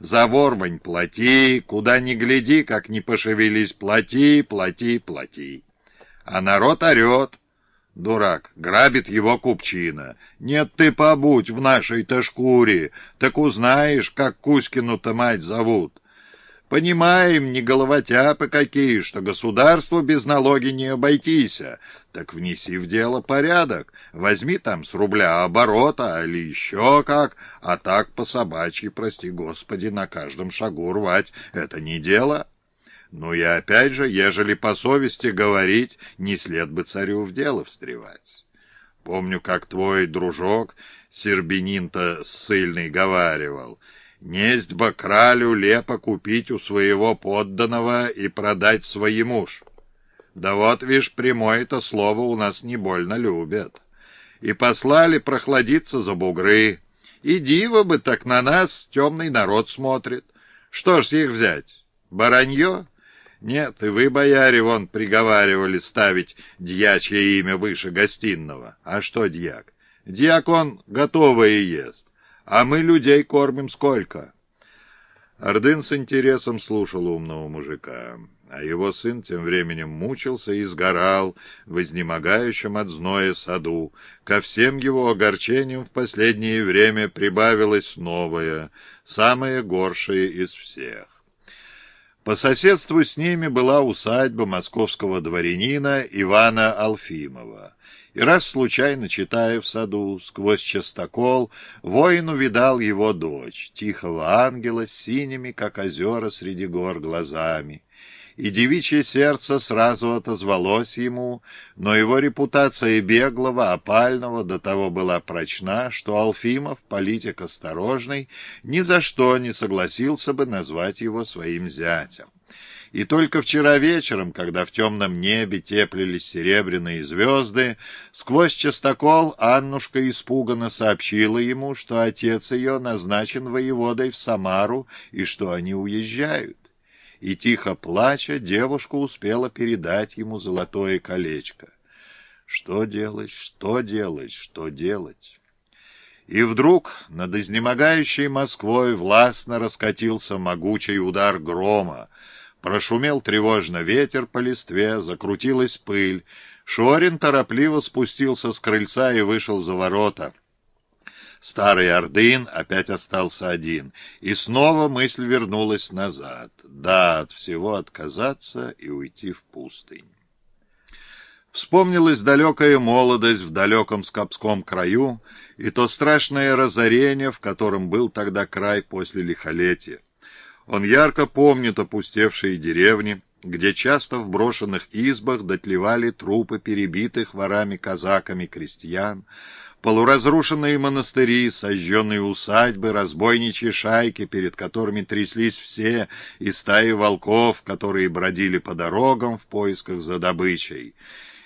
За ворвань плати, куда ни гляди, как ни пошевелись, плати, плати, плати. А народ орет. Дурак, грабит его купчина. Нет, ты побудь в нашей-то шкуре, так узнаешь, как Кузькину-то мать зовут. Понимаем, не головотяпы какие, что государству без налоги не обойтись. Так внеси в дело порядок. Возьми там с рубля оборота, или еще как. А так по собачьи, прости господи, на каждом шагу рвать — это не дело. Ну и опять же, ежели по совести говорить, не след бы царю в дело встревать. Помню, как твой дружок Сербинин-то ссыльный говаривал — Несть бы кралю лепо купить у своего подданного и продать своему ж. Да вот, вишь, прямое-то слово у нас не больно любят. И послали прохладиться за бугры. И диво бы так на нас темный народ смотрит. Что ж их взять? Баранье? Нет, и вы, бояре, вон приговаривали ставить дьячье имя выше гостиного. А что дьяк? Дьяк он готовое ест а мы людей кормим сколько?» Ордын с интересом слушал умного мужика, а его сын тем временем мучился и сгорал в изнемогающем от зноя саду. Ко всем его огорчениям в последнее время прибавилось новое, самое горшее из всех. По соседству с ними была усадьба московского дворянина Ивана Алфимова. И раз случайно читая в саду сквозь частокол, воин увидал его дочь, тихого ангела с синими, как озера среди гор, глазами. И девичье сердце сразу отозвалось ему, но его репутация беглого, опального до того была прочна, что Алфимов, политик осторожный, ни за что не согласился бы назвать его своим зятем. И только вчера вечером, когда в темном небе теплились серебряные звезды, сквозь частокол Аннушка испуганно сообщила ему, что отец ее назначен воеводой в Самару и что они уезжают. И тихо плача, девушка успела передать ему золотое колечко. Что делать, что делать, что делать? И вдруг над изнемогающей Москвой властно раскатился могучий удар грома, Прошумел тревожно ветер по листве, закрутилась пыль. Шорин торопливо спустился с крыльца и вышел за ворота. Старый Ордын опять остался один, и снова мысль вернулась назад. Да, от всего отказаться и уйти в пустынь. Вспомнилась далекая молодость в далеком Скопском краю и то страшное разорение, в котором был тогда край после лихолетия. Он ярко помнит опустевшие деревни, где часто в брошенных избах дотлевали трупы перебитых ворами-казаками крестьян, полуразрушенные монастыри, сожженные усадьбы, разбойничьи шайки, перед которыми тряслись все, и стаи волков, которые бродили по дорогам в поисках за добычей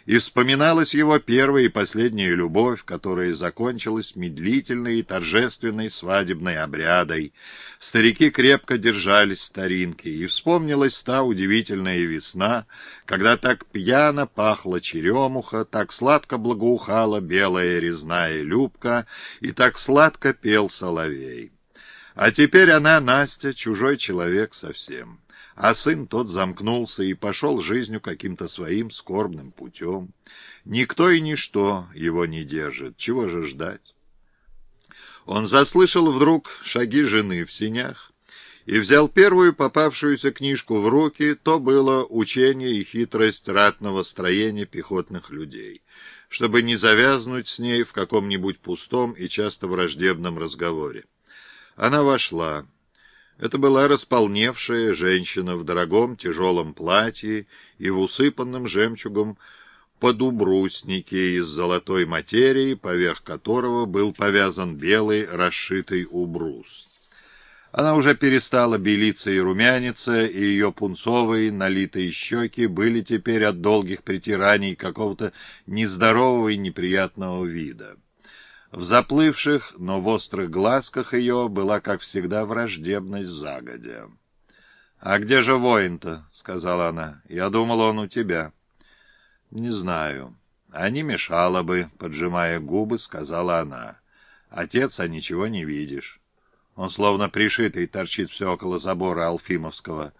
и вспоминалась его первая и последняя любовь, которая закончилась медлительной и торжественной свадебной обрядой. Старики крепко держались старинки, и вспомнилась та удивительная весна, когда так пьяно пахла черемуха, так сладко благоухала белая резная любка и так сладко пел соловей. А теперь она, Настя, чужой человек совсем а сын тот замкнулся и пошел жизнью каким-то своим скорбным путем. Никто и ничто его не держит. Чего же ждать? Он заслышал вдруг шаги жены в синях и взял первую попавшуюся книжку в руки, то было «Учение и хитрость ратного строения пехотных людей», чтобы не завязнуть с ней в каком-нибудь пустом и часто враждебном разговоре. Она вошла. Это была располневшая женщина в дорогом тяжелом платье и в усыпанном жемчугом подубруснике из золотой материи, поверх которого был повязан белый расшитый убрус. Она уже перестала белиться и румяниться, и ее пунцовые налитые щеки были теперь от долгих притираний какого-то нездорового и неприятного вида. В заплывших, но в острых глазках ее была, как всегда, враждебность загодя. «А где же воин-то?» — сказала она. «Я думал, он у тебя». «Не знаю. А не мешало бы», — поджимая губы, сказала она. «Отец, а ничего не видишь». Он словно пришитый торчит все около забора Алфимовского.